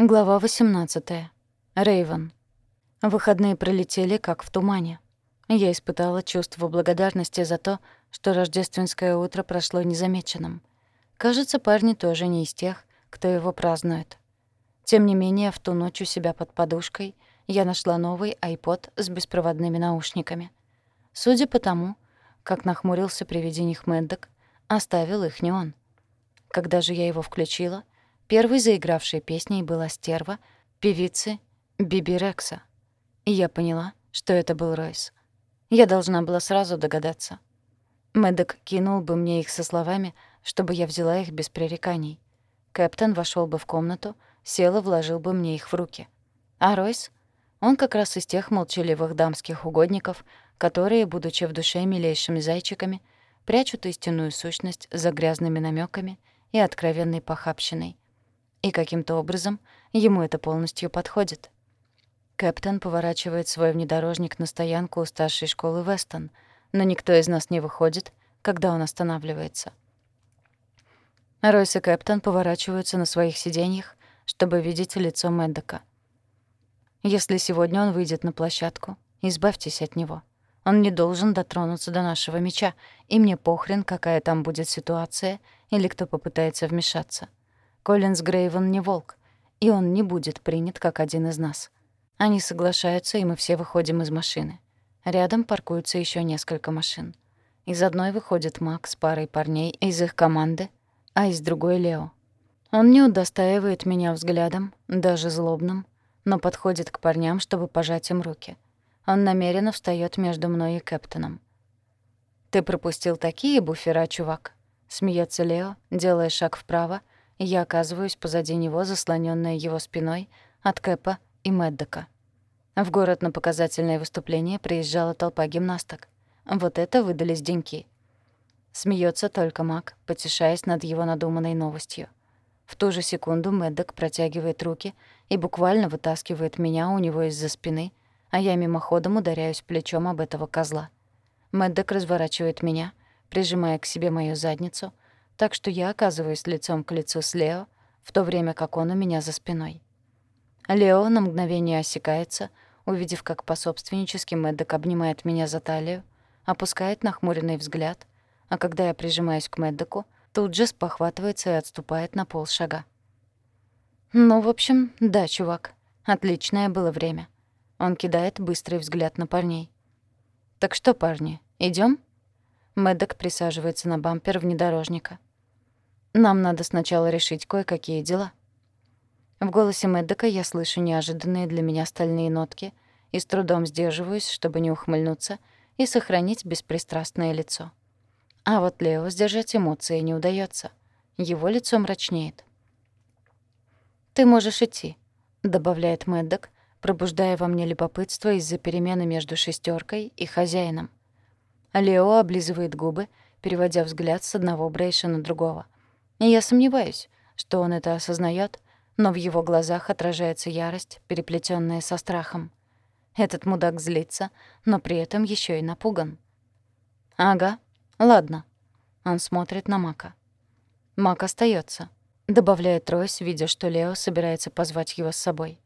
Глава 18. Рейвен. Выходные пролетели как в тумане. Я испытала чувство благодарности за то, что рождественское утро прошло незамеченным. Кажется, парни тоже не из тех, кто его празднует. Тем не менее, в ту ночь у себя под подушкой я нашла новый iPod с беспроводными наушниками. Судя по тому, как нахмурился при виде них Мэддок, оставил их не он. Когда же я его включила — Первой заигравшей песней была «Стерва» певицы Биби Рекса. И я поняла, что это был Ройс. Я должна была сразу догадаться. Мэддок кинул бы мне их со словами, чтобы я взяла их без пререканий. Кэптон вошел бы в комнату, сел и вложил бы мне их в руки. А Ройс? Он как раз из тех молчаливых дамских угодников, которые, будучи в душе милейшими зайчиками, прячут истинную сущность за грязными намеками и откровенной похабщиной — и каким-то образом ему это полностью подходит. Кэптон поворачивает свой внедорожник на стоянку у старшей школы Вестон, но никто из нас не выходит, когда он останавливается. Ройс и Кэптон поворачиваются на своих сиденьях, чтобы видеть лицо Мэддока. Если сегодня он выйдет на площадку, избавьтесь от него. Он не должен дотронуться до нашего меча, и мне похрен, какая там будет ситуация или кто попытается вмешаться. Коллинз Грейвен не волк, и он не будет принят как один из нас. Они соглашаются, и мы все выходим из машины. Рядом паркуются еще несколько машин. Из одной выходит Мак с парой парней из их команды, а из другой — Лео. Он не удостаивает меня взглядом, даже злобным, но подходит к парням, чтобы пожать им руки. Он намеренно встаёт между мной и Кэптоном. «Ты пропустил такие буфера, чувак?» — смеется Лео, делая шаг вправо — я оказываюсь позади него, заслонённая его спиной от Кэпа и Мэддока. В город на показательное выступление приезжала толпа гимнасток. Вот это выдались деньки. Смеется только Мак, потешаясь над его надуманной новостью. В ту же секунду Мэддок протягивает руки и буквально вытаскивает меня у него из-за спины, а я мимоходом ударяюсь плечом об этого козла. Мэддок разворачивает меня, прижимая к себе мою задницу — так что я оказываюсь лицом к лицу с Лео, в то время как он у меня за спиной. Лео на мгновение осекается, увидев, как пособственнически Мэддок обнимает меня за талию, опускает нахмуренный взгляд, а когда я прижимаюсь к Мэддоку, тут же спохватывается и отступает на полшага. «Ну, в общем, да, чувак. Отличное было время». Он кидает быстрый взгляд на парней. «Так что, парни, идём?» Мэддок присаживается на бампер внедорожника. Нам надо сначала решить кое-какие дела». В голосе Мэддека я слышу неожиданные для меня стальные нотки и с трудом сдерживаюсь, чтобы не ухмыльнуться и сохранить беспристрастное лицо. А вот Лео сдержать эмоции не удается. Его лицо мрачнеет. «Ты можешь идти», — добавляет Мэддок, пробуждая во мне любопытство из-за перемены между шестеркой и хозяином. Лео облизывает губы, переводя взгляд с одного Брейша на другого — я сомневаюсь, что он это осознает, но в его глазах отражается ярость, переплетенная со страхом. Этот мудак злится, но при этом еще и напуган. «Ага, ладно». Он смотрит на Мака. Мак остается, добавляет Ройс, видя, что Лео собирается позвать его с собой.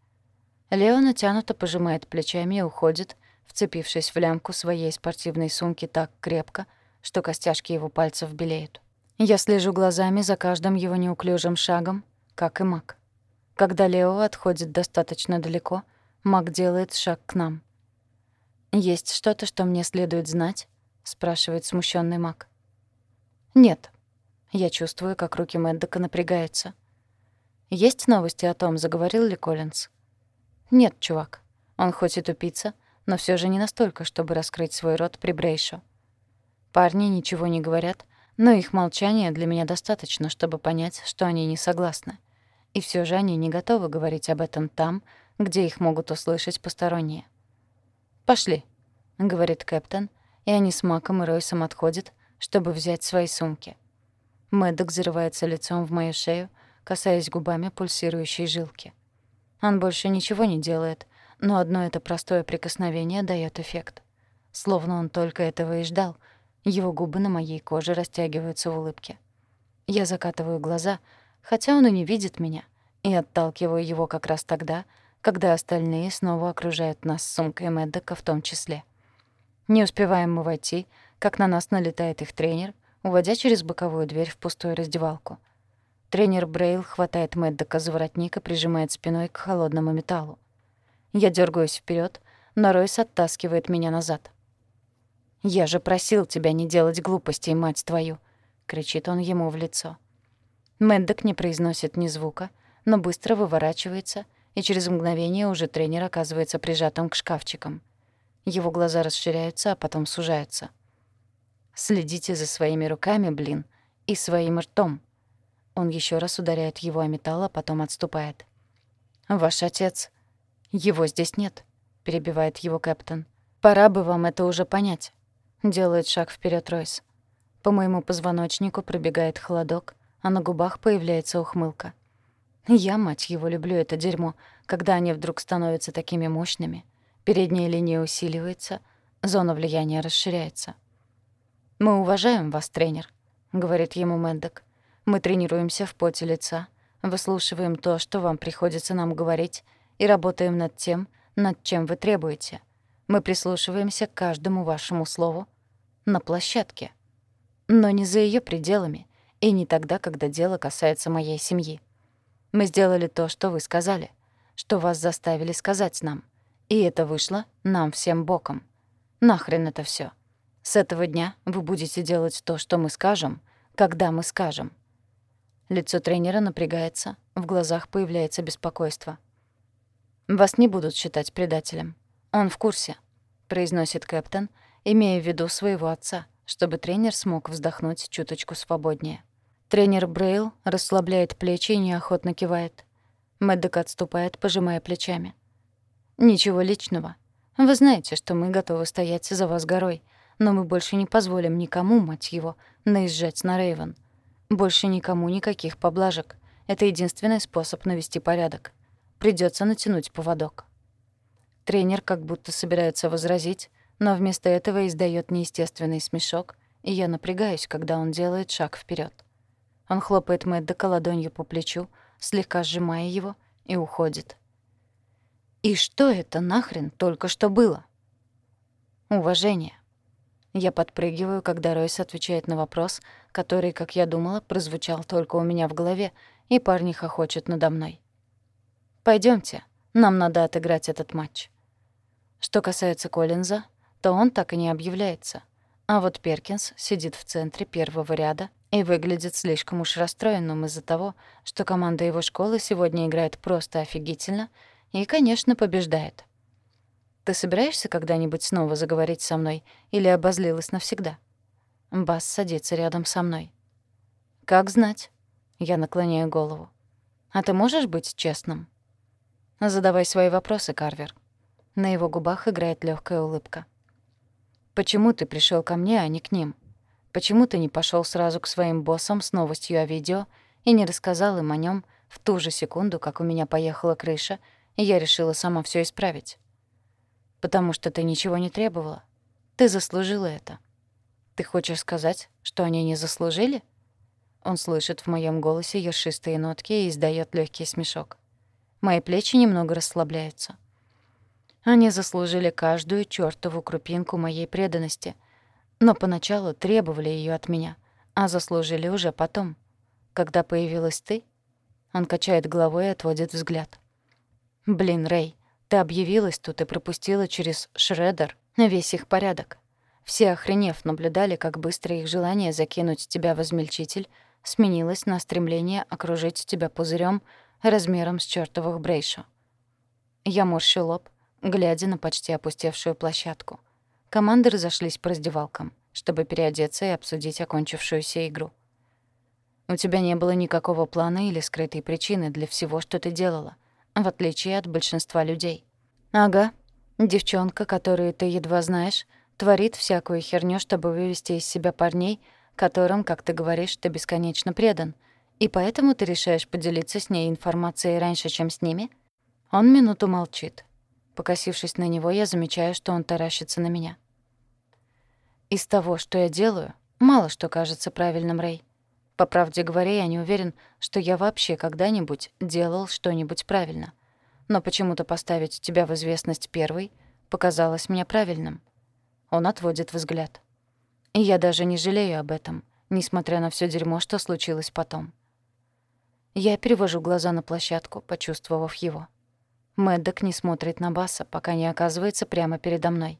Лео натянуто пожимает плечами и уходит, вцепившись в лямку своей спортивной сумки так крепко, что костяшки его пальцев белеют. Я слежу глазами за каждым его неуклюжим шагом, как и Мак. Когда Лео отходит достаточно далеко, Мак делает шаг к нам. «Есть что-то, что мне следует знать?» — спрашивает смущенный Мак. «Нет». Я чувствую, как руки Мэддока напрягаются. «Есть новости о том, заговорил ли Коллинз?» «Нет, чувак. Он хоть и тупица, но все же не настолько, чтобы раскрыть свой рот при Брейшу. Парни ничего не говорят, но их молчание для меня достаточно, чтобы понять, что они не согласны. И все же они не готовы говорить об этом там, где их могут услышать посторонние. «Пошли», — говорит Кэптон, и они с Маком и Ройсом отходят, чтобы взять свои сумки. Мэддок зарывается лицом в мою шею, касаясь губами пульсирующей жилки. Он больше ничего не делает, но одно это простое прикосновение даёт эффект. Словно он только этого и ждал — его губы на моей коже растягиваются в улыбке. Я закатываю глаза, хотя он и не видит меня, и отталкиваю его как раз тогда, когда остальные снова окружают нас с сумкой Мэддока в том числе. Не успеваем мы войти, как на нас налетает их тренер, уводя через боковую дверь в пустую раздевалку. Тренер Брейл хватает Мэддока за воротник и прижимает спиной к холодному металлу. Я дергаюсь вперед, но Ройс оттаскивает меня назад. «Я же просил тебя не делать глупостей, мать твою!» — кричит он ему в лицо. Мэддок не произносит ни звука, но быстро выворачивается, и через мгновение уже тренер оказывается прижатым к шкафчикам. Его глаза расширяются, а потом сужаются. «Следите за своими руками, блин, и своим ртом». Он еще раз ударяет его о металл, а потом отступает. «Ваш отец...» «Его здесь нет», — перебивает его капитан. «Пора бы вам это уже понять». Делает шаг вперед Ройс. По моему позвоночнику пробегает холодок, а на губах появляется ухмылка. Я, мать его, люблю это дерьмо, когда они вдруг становятся такими мощными. Передняя линия усиливается, зона влияния расширяется. «Мы уважаем вас, тренер», — говорит ему Мэддок. «Мы тренируемся в поте лица, выслушиваем то, что вам приходится нам говорить, и работаем над тем, над чем вы требуете. Мы прислушиваемся к каждому вашему слову на площадке. Но не за ее пределами, и не тогда, когда дело касается моей семьи. Мы сделали то, что вы сказали, что вас заставили сказать нам. И это вышло нам всем боком. Нахрен это все. С этого дня вы будете делать то, что мы скажем, когда мы скажем. Лицо тренера напрягается, в глазах появляется беспокойство. «Вас не будут считать предателем. Он в курсе», — произносит Кэптон, имея в виду своего отца, чтобы тренер смог вздохнуть чуточку свободнее. Тренер Брейл расслабляет плечи и неохотно кивает. Мэддок отступает, пожимая плечами. «Ничего личного. Вы знаете, что мы готовы стоять за вас горой, но мы больше не позволим никому, мать его, наезжать на Рейвен. Больше никому никаких поблажек. Это единственный способ навести порядок. Придется натянуть поводок. Тренер как будто собирается возразить, но вместо этого издает неестественный смешок, и я напрягаюсь, когда он делает шаг вперед. Он хлопает Мэддока ладонью по плечу, слегка сжимая его, и уходит. «И что это нахрен только что было?» «Уважение». Я подпрыгиваю, когда Ройс отвечает на вопрос, который, как я думала, прозвучал только у меня в голове, и парни хохочут надо мной. Пойдемте, нам надо отыграть этот матч. Что касается Коллинза, то он так и не объявляется. А вот Перкинс сидит в центре первого ряда и выглядит слишком уж расстроенным из-за того, что команда его школы сегодня играет просто офигительно и, конечно, побеждает. «Ты собираешься когда-нибудь снова заговорить со мной или обозлилась навсегда?» Бас садится рядом со мной. «Как знать?» Я наклоняю голову. «А ты можешь быть честным?» Задавай свои вопросы, Карвер. На его губах играет легкая улыбка. Почему ты пришел ко мне, а не к ним? Почему ты не пошел сразу к своим боссам с новостью о видео и не рассказал им о нем в ту же секунду, как у меня поехала крыша, и я решила сама все исправить? Потому что ты ничего не требовала. Ты заслужила это. Ты хочешь сказать, что они не заслужили? Он слышит в моем голосе ершистые нотки и издает легкий смешок. Мои плечи немного расслабляются. Они заслужили каждую чёртову крупинку моей преданности, но поначалу требовали её от меня, а заслужили уже потом. Когда появилась ты, он качает головой и отводит взгляд. «Блин, Рэй, ты объявилась тут и пропустила через шредер весь их порядок. Все охренев наблюдали, как быстро их желание закинуть тебя в измельчитель сменилось на стремление окружить тебя пузырем размером с чертовых брейшу. Я морщу лоб, глядя на почти опустевшую площадку. Команды разошлись по раздевалкам, чтобы переодеться и обсудить окончившуюся игру. У тебя не было никакого плана или скрытой причины для всего, что ты делала, в отличие от большинства людей. Ага, девчонка, которую ты едва знаешь, творит всякую херню, чтобы вывести из себя парней, которым, как ты говоришь, ты бесконечно предан — и поэтому ты решаешь поделиться с ней информацией раньше, чем с ними? Он минуту молчит. Покосившись на него, я замечаю, что он таращится на меня. Из того, что я делаю, мало что кажется правильным, Рэй. По правде говоря, я не уверен, что я вообще когда-нибудь делал что-нибудь правильно. Но почему-то поставить тебя в известность первой показалось мне правильным. Он отводит взгляд. И я даже не жалею об этом, несмотря на все дерьмо, что случилось потом. Я перевожу глаза на площадку, почувствовав его. Мэддок не смотрит на Баса, пока не оказывается прямо передо мной.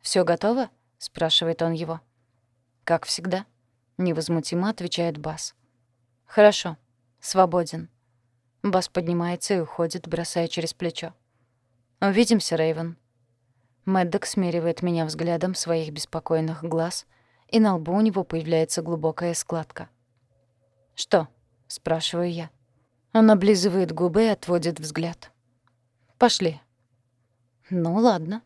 Все готово?» — спрашивает он его. «Как всегда», — невозмутимо отвечает Бас. «Хорошо. Свободен». Бас поднимается и уходит, бросая через плечо. «Увидимся, Рэйвен». Мэддок смеривает меня взглядом своих беспокойных глаз, и на лбу у него появляется глубокая складка. «Что?» — спрашиваю я. Он облизывает губы и отводит взгляд. «Пошли». «Ну, ладно».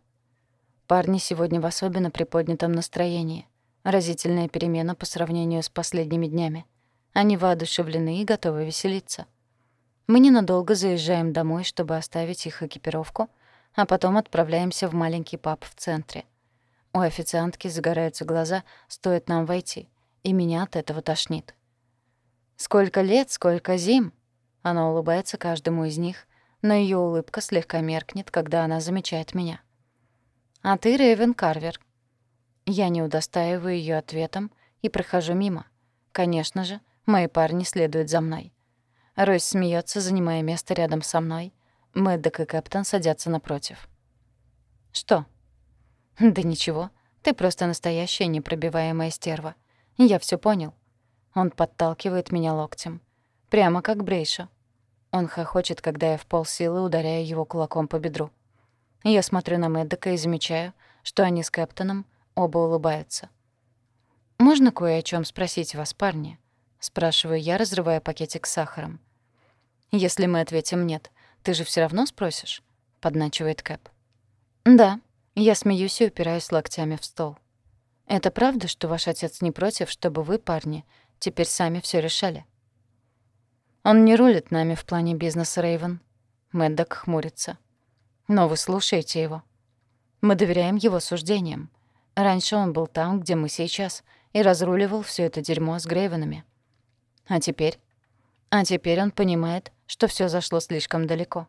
Парни сегодня в особенно приподнятом настроении. Разительная перемена по сравнению с последними днями. Они воодушевлены и готовы веселиться. Мы ненадолго заезжаем домой, чтобы оставить их экипировку, а потом отправляемся в маленький паб в центре. У официантки загораются глаза, стоит нам войти, и меня от этого тошнит. «Сколько лет, сколько зим!» Она улыбается каждому из них, но ее улыбка слегка меркнет, когда она замечает меня. «А ты Рэйвен Карвер». Я не удостаиваю ее ответом и прохожу мимо. Конечно же, мои парни следуют за мной. Ройс смеется, занимая место рядом со мной. Мэддок и Кэптон садятся напротив. «Что?» «Да ничего. Ты просто настоящая непробиваемая стерва. Я все понял». Он подталкивает меня локтем. Прямо как Брейша. Он хохочет, когда я в полсилы ударяю его кулаком по бедру. Я смотрю на Мэддека и замечаю, что они с Кэптоном оба улыбаются. «Можно кое о чем спросить вас, парни?» — спрашиваю я, разрывая пакетик с сахаром. «Если мы ответим «нет», ты же все равно спросишь?» — подначивает Кэп. «Да». Я смеюсь и упираюсь локтями в стол. «Это правда, что ваш отец не против, чтобы вы, парни, теперь сами все решали?» «Он не рулит нами в плане бизнеса, Рейвен. Мэддок хмурится. Но вы слушаете его. Мы доверяем его суждениям. Раньше он был там, где мы сейчас, и разруливал все это дерьмо с Грейвенами. А теперь? А теперь он понимает, что все зашло слишком далеко.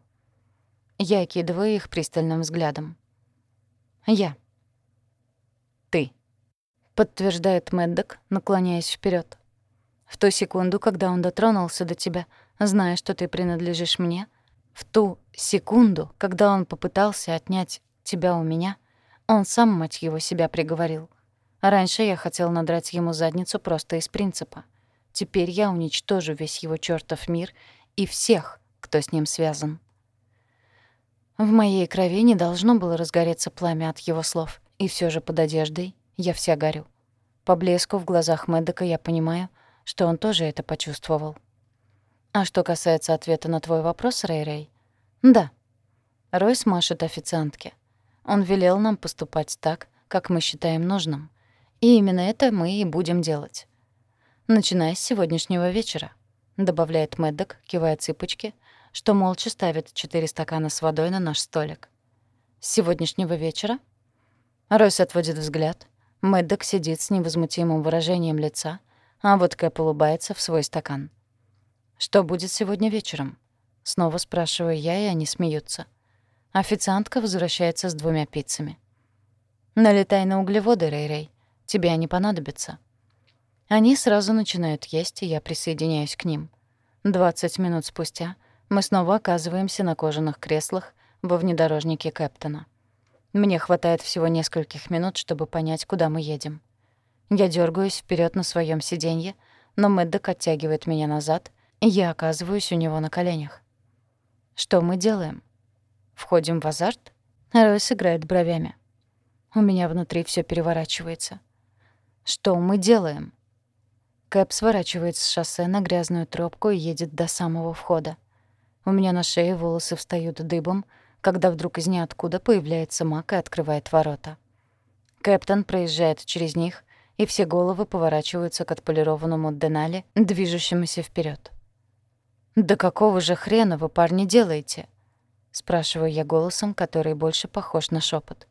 Я окидываю их пристальным взглядом. Я. Ты. Подтверждает Мэддок, наклоняясь вперед. В ту секунду, когда он дотронулся до тебя, зная, что ты принадлежишь мне — в ту секунду, когда он попытался отнять тебя у меня, он сам, мать его, себя приговорил. Раньше я хотел надрать ему задницу просто из принципа. Теперь я уничтожу весь его чёртов мир и всех, кто с ним связан. В моей крови не должно было разгореться пламя от его слов, и все же под одеждой я вся горю. По блеску в глазах Мэддека я понимаю, что он тоже это почувствовал. А что касается ответа на твой вопрос, Рэй-Рэй, да. Ройс машет официантке. Он велел нам поступать так, как мы считаем нужным. И именно это мы и будем делать. Начиная с сегодняшнего вечера, добавляет Мэддок, кивая цыпочки, что молча ставит четыре стакана с водой на наш столик. С сегодняшнего вечера? Ройс отводит взгляд. Мэддок сидит с невозмутимым выражением лица, а вот Кэп улыбается в свой стакан. «Что будет сегодня вечером?» Снова спрашиваю я, и они смеются. Официантка возвращается с двумя пиццами. «Налетай на углеводы, Рэй-Рэй. Тебе они понадобятся». Они сразу начинают есть, и я присоединяюсь к ним. 20 минут спустя мы снова оказываемся на кожаных креслах во внедорожнике Кэптона. Мне хватает всего нескольких минут, чтобы понять, куда мы едем. Я дергаюсь вперед на своем сиденье, но Мэддок оттягивает меня назад я оказываюсь у него на коленях. Что мы делаем? Входим в азарт? Ройс играет бровями. У меня внутри все переворачивается. Что мы делаем? Кэп сворачивает с шоссе на грязную тропку и едет до самого входа. У меня на шее волосы встают дыбом, когда вдруг из ниоткуда появляется Мак и открывает ворота. Кэптон проезжает через них, и все головы поворачиваются к отполированному Денали, движущемуся вперед. «Да какого же хрена вы, парни, делаете?» — спрашиваю я голосом, который больше похож на шепот.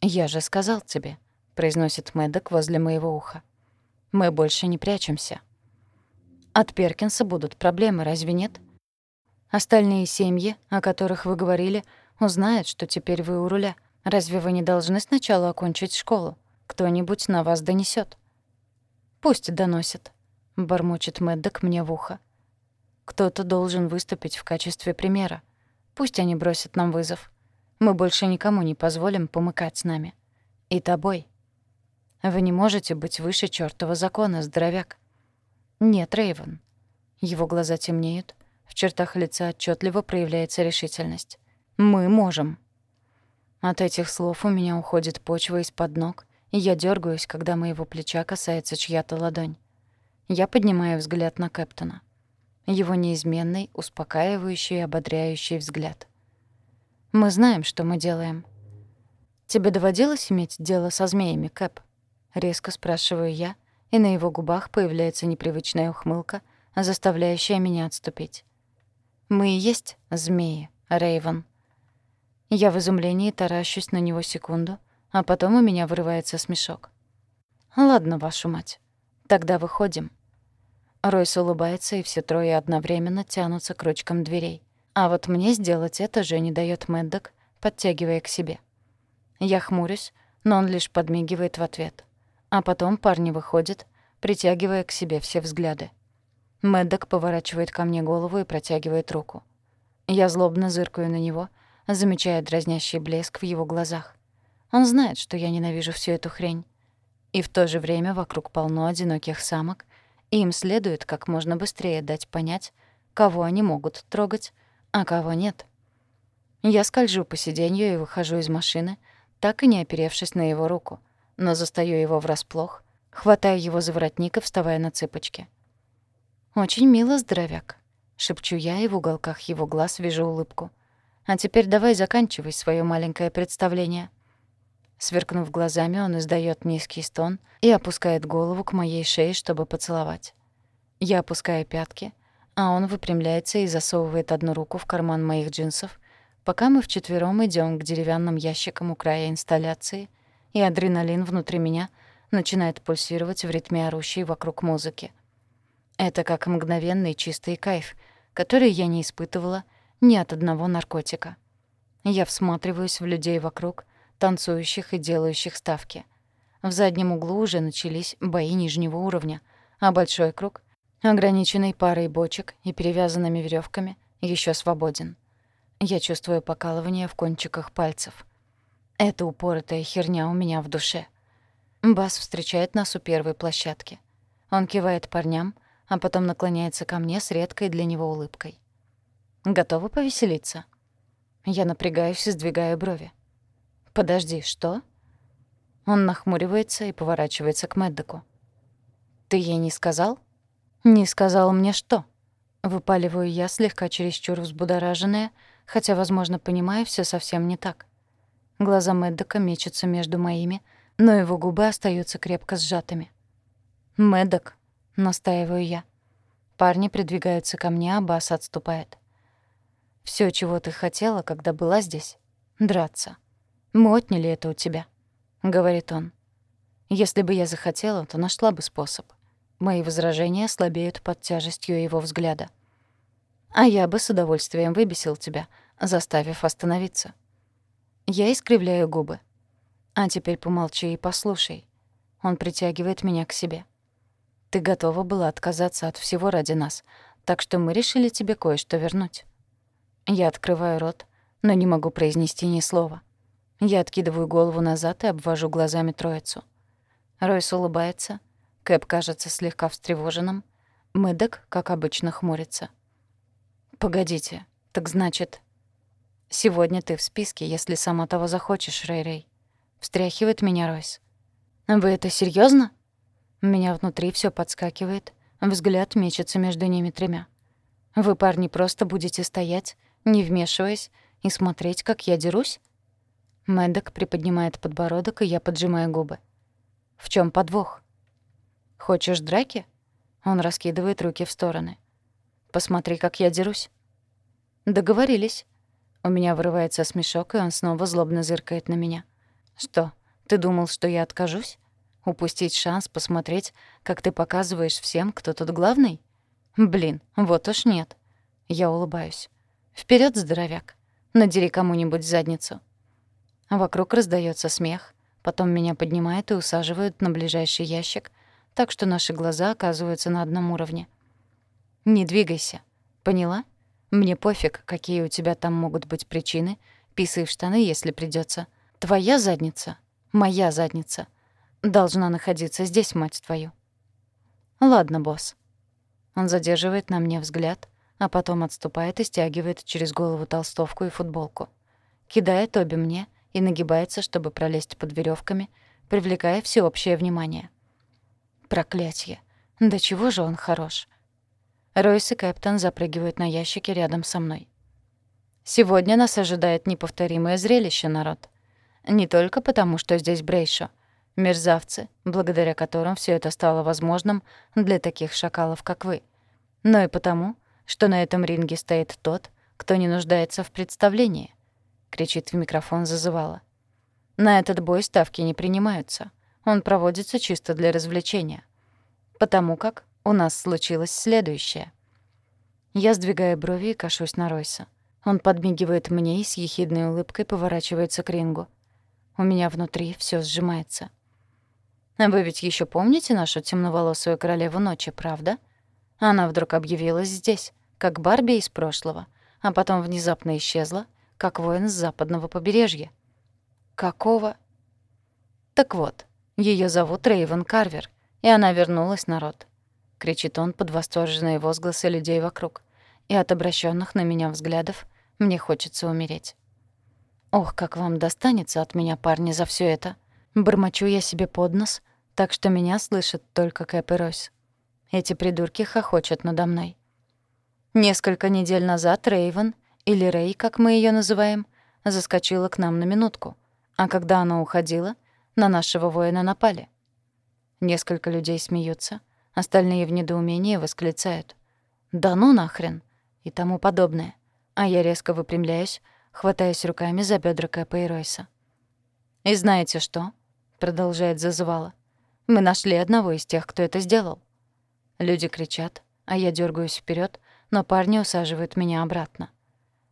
«Я же сказал тебе», — произносит Мэддок возле моего уха. Мы больше не прячемся. От Перкинса будут проблемы, разве нет? Остальные семьи, о которых вы говорили, узнают, что теперь вы у руля. Разве вы не должны сначала окончить школу? Кто-нибудь на вас донесет. Пусть доносит, бормочет Мэддок мне в ухо. Кто-то должен выступить в качестве примера. Пусть они бросят нам вызов. Мы больше никому не позволим помыкать с нами. И тобой. Вы не можете быть выше чёртова закона, здоровяк. Нет, Рейвен. Его глаза темнеют, в чертах лица отчетливо проявляется решительность. Мы можем. От этих слов у меня уходит почва из-под ног, я дергаюсь, когда моего плеча касается чья-то ладонь. Я поднимаю взгляд на Кэптона. Его неизменный, успокаивающий и ободряющий взгляд. Мы знаем, что мы делаем. Тебе доводилось иметь дело со змеями, Кэп? Резко спрашиваю я, и на его губах появляется непривычная ухмылка, заставляющая меня отступить. Мы и есть змеи, Рейвен. Я в изумлении таращусь на него секунду, а потом у меня вырывается смешок. «Ладно, вашу мать. Тогда выходим». Ройс улыбается, и все трое одновременно тянутся к ручкам дверей. А вот мне сделать это же не даёт Мэддок, подтягивая к себе. Я хмурюсь, но он лишь подмигивает в ответ. А потом парни выходят, притягивая к себе все взгляды. Мэддок поворачивает ко мне голову и протягивает руку. Я злобно зыркаю на него, замечая дразнящий блеск в его глазах. Он знает, что я ненавижу всю эту хрень. И в то же время вокруг полно одиноких самок, и им следует как можно быстрее дать понять, кого они могут трогать, а кого нет. Я скольжу по сиденью и выхожу из машины, так и не оперевшись на его руку, но застаю его врасплох, хватаю его за воротник и вставая на цыпочки. «Очень мило, здоровяк», — шепчу я, и в уголках его глаз вижу улыбку. А теперь давай заканчивай свое маленькое представление. Сверкнув глазами, он издает низкий стон и опускает голову к моей шее, чтобы поцеловать. Я опускаю пятки, а он выпрямляется и засовывает одну руку в карман моих джинсов, пока мы вчетвером идем к деревянным ящикам у края инсталляции, и адреналин внутри меня начинает пульсировать в ритме орущей вокруг музыки. Это как мгновенный чистый кайф, который я не испытывала — ни от одного наркотика. Я всматриваюсь в людей вокруг, танцующих и делающих ставки. В заднем углу уже начались бои нижнего уровня, а большой круг, ограниченный парой бочек и перевязанными веревками, еще свободен. Я чувствую покалывание в кончиках пальцев. Это упоротая херня у меня в душе. Бас встречает нас у первой площадки. Он кивает парням, а потом наклоняется ко мне с редкой для него улыбкой. Готова повеселиться?» Я напрягаюсь и сдвигаю брови. «Подожди, что?» Он нахмуривается и поворачивается к Мэддоку. «Ты ей не сказал?» «Не сказал мне что?» Выпаливаю я, слегка чересчур взбудораженная, хотя, возможно, понимаю, все совсем не так. Глаза Мэддока мечутся между моими, но его губы остаются крепко сжатыми. «Мэддок», — настаиваю я. Парни придвигаются ко мне, а Бас отступает. Все, чего ты хотела, когда была здесь — драться. Мы отняли это у тебя», — говорит он. «Если бы я захотела, то нашла бы способ. Мои возражения слабеют под тяжестью его взгляда. А я бы с удовольствием выбесил тебя, заставив остановиться». Я искривляю губы. «А теперь помолчи и послушай». Он притягивает меня к себе. «Ты готова была отказаться от всего ради нас, так что мы решили тебе кое-что вернуть». Я открываю рот, но не могу произнести ни слова. Я откидываю голову назад и обвожу глазами троицу. Ройс улыбается. Кэп кажется слегка встревоженным. Мэддок, как обычно, хмурится. «Погодите, так значит...» «Сегодня ты в списке, если сама того захочешь, Рэй-Рэй». Встряхивает меня Ройс. «Вы это серьёзно?» Меня внутри всё подскакивает, взгляд мечется между ними тремя. «Вы, парни, просто будете стоять не вмешиваясь, и смотреть, как я дерусь? Мэддок приподнимает подбородок, и я поджимаю губы. В чем подвох? Хочешь драки? Он раскидывает руки в стороны. Посмотри, как я дерусь. Договорились. У меня вырывается смешок, и он снова злобно зыркает на меня. Что, ты думал, что я откажусь? Упустить шанс посмотреть, как ты показываешь всем, кто тут главный? Блин, вот уж нет. Я улыбаюсь. Вперед, здоровяк. Надери кому-нибудь задницу. Вокруг раздается смех. Потом меня поднимают и усаживают на ближайший ящик, так что наши глаза оказываются на одном уровне. Не двигайся. Поняла? Мне пофиг, какие у тебя там могут быть причины. Писай в штаны, если придется. Твоя задница, моя задница, должна находиться здесь, мать твою. Ладно, босс. Он задерживает на мне взгляд, а потом отступает и стягивает через голову толстовку и футболку. Кидает обе мне и нагибается, чтобы пролезть под веревками, привлекая всеобщее внимание. Проклятье. Да чего же он хорош. Ройс и Кэптон запрыгивают на ящики рядом со мной. Сегодня нас ожидает неповторимое зрелище, народ. Не только потому, что здесь Брейшо. Мерзавцы, благодаря которым все это стало возможным для таких шакалов, как вы. Но и потому, что на этом ринге стоит тот, кто не нуждается в представлении. Кричит в микрофон зазывала. На этот бой ставки не принимаются. Он проводится чисто для развлечения. Потому как у нас случилось следующее. Я сдвигаю брови и кашусь на Ройса. Он подмигивает мне и с ехидной улыбкой поворачивается к рингу. У меня внутри все сжимается. Вы ведь еще помните нашу темноволосую королеву ночи, правда? Она вдруг объявилась здесь, как Барби из прошлого, а потом внезапно исчезла, как воин с западного побережья. Какого? Так вот, ее зовут Рейвен Карвер, и она вернулась, народ. — кричит он под восторженные возгласы людей вокруг. И от обращенных на меня взглядов мне хочется умереть. «Ох, как вам достанется от меня, парни, за все это!» Бормочу я себе под нос, так что меня слышат только Кэп и Ройс. Эти придурки хохочут надо мной. Несколько недель назад Рейвен, или Рей, как мы ее называем, заскочила к нам на минутку, а когда она уходила, на нашего воина напали. Несколько людей смеются, Остальные в недоумении восклицают «Да ну нахрен!» и тому подобное. А я резко выпрямляюсь, хватаясь руками за бедра Кэпа и Ройса. «И знаете что?» — продолжает зазывала. «Мы нашли одного из тех, кто это сделал». Люди кричат, а я дергаюсь вперед, но парни усаживают меня обратно.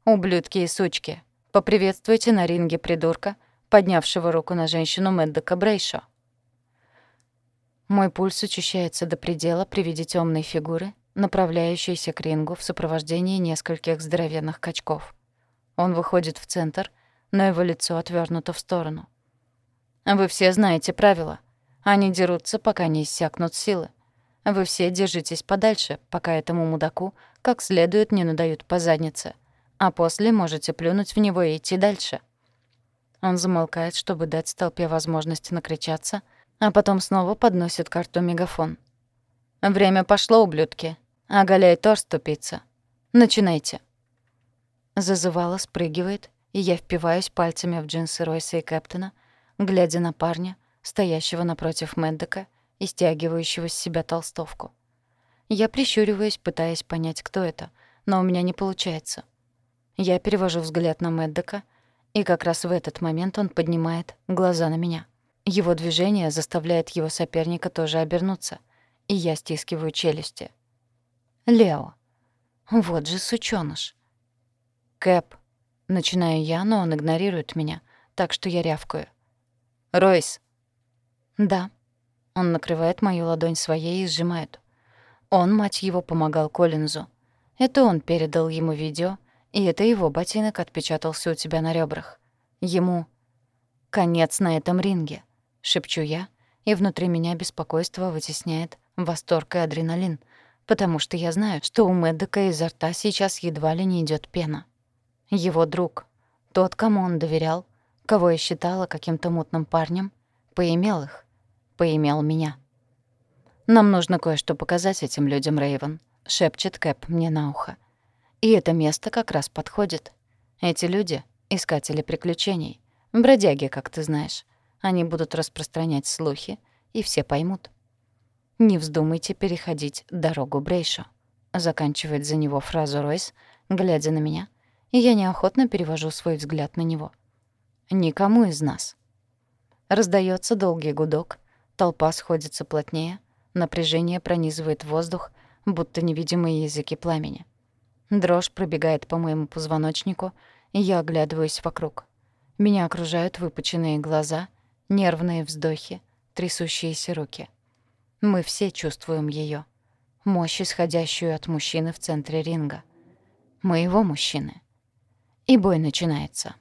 «Ублюдки и сучки! Поприветствуйте на ринге придурка, поднявшего руку на женщину Мэддока Брейшо». Мой пульс учащается до предела при виде темной фигуры, направляющейся к рингу в сопровождении нескольких здоровенных качков. Он выходит в центр, но его лицо отвернуто в сторону. «Вы все знаете правила. Они дерутся, пока не иссякнут силы. Вы все держитесь подальше, пока этому мудаку как следует не надают по заднице, а после можете плюнуть в него и идти дальше». Он замолкает, чтобы дать толпе возможность накричаться — а потом снова подносит карту мегафон. «Время пошло, ублюдки. Оголяй торс, тупица. Начинайте». Зазывала, спрыгивает, и я впиваюсь пальцами в джинсы Ройса и Кэптона, глядя на парня, стоящего напротив Мэддека и стягивающего с себя толстовку. Я прищуриваюсь, пытаясь понять, кто это, но у меня не получается. Я перевожу взгляд на Мэддека, и как раз в этот момент он поднимает глаза на меня — его движение заставляет его соперника тоже обернуться, и я стискиваю челюсти. Лео. Вот же сучёныш. Кэп. Начинаю я, но он игнорирует меня, так что я рявкаю. Ройс. Да. Он накрывает мою ладонь своей и сжимает. Он, мать его, помогал Коллинзу. Это он передал ему видео, и это его ботинок отпечатался у тебя на ребрах. Ему конец на этом ринге шепчу я, и внутри меня беспокойство вытесняет восторг и адреналин, потому что я знаю, что у Мэддека изо рта сейчас едва ли не идет пена. Его друг, тот, кому он доверял, кого я считала каким-то мутным парнем, поимел их, поимел меня. «Нам нужно кое-что показать этим людям, Рэйвен», — шепчет Кэп мне на ухо. «И это место как раз подходит. Эти люди — искатели приключений, бродяги, как ты знаешь. Они будут распространять слухи, и все поймут. «Не вздумайте переходить дорогу Брейшо», — заканчивает за него фразу Ройс, глядя на меня, и я неохотно перевожу свой взгляд на него. «Никому из нас». Раздается долгий гудок, Толпа сходится плотнее, напряжение пронизывает воздух, будто невидимые языки пламени. Дрожь пробегает по моему позвоночнику, и я оглядываюсь вокруг. Меня окружают выпученные глаза, нервные вздохи, трясущиеся руки. Мы все чувствуем её, Мощь, исходящую от мужчины в центре ринга. Моего мужчины. И бой начинается.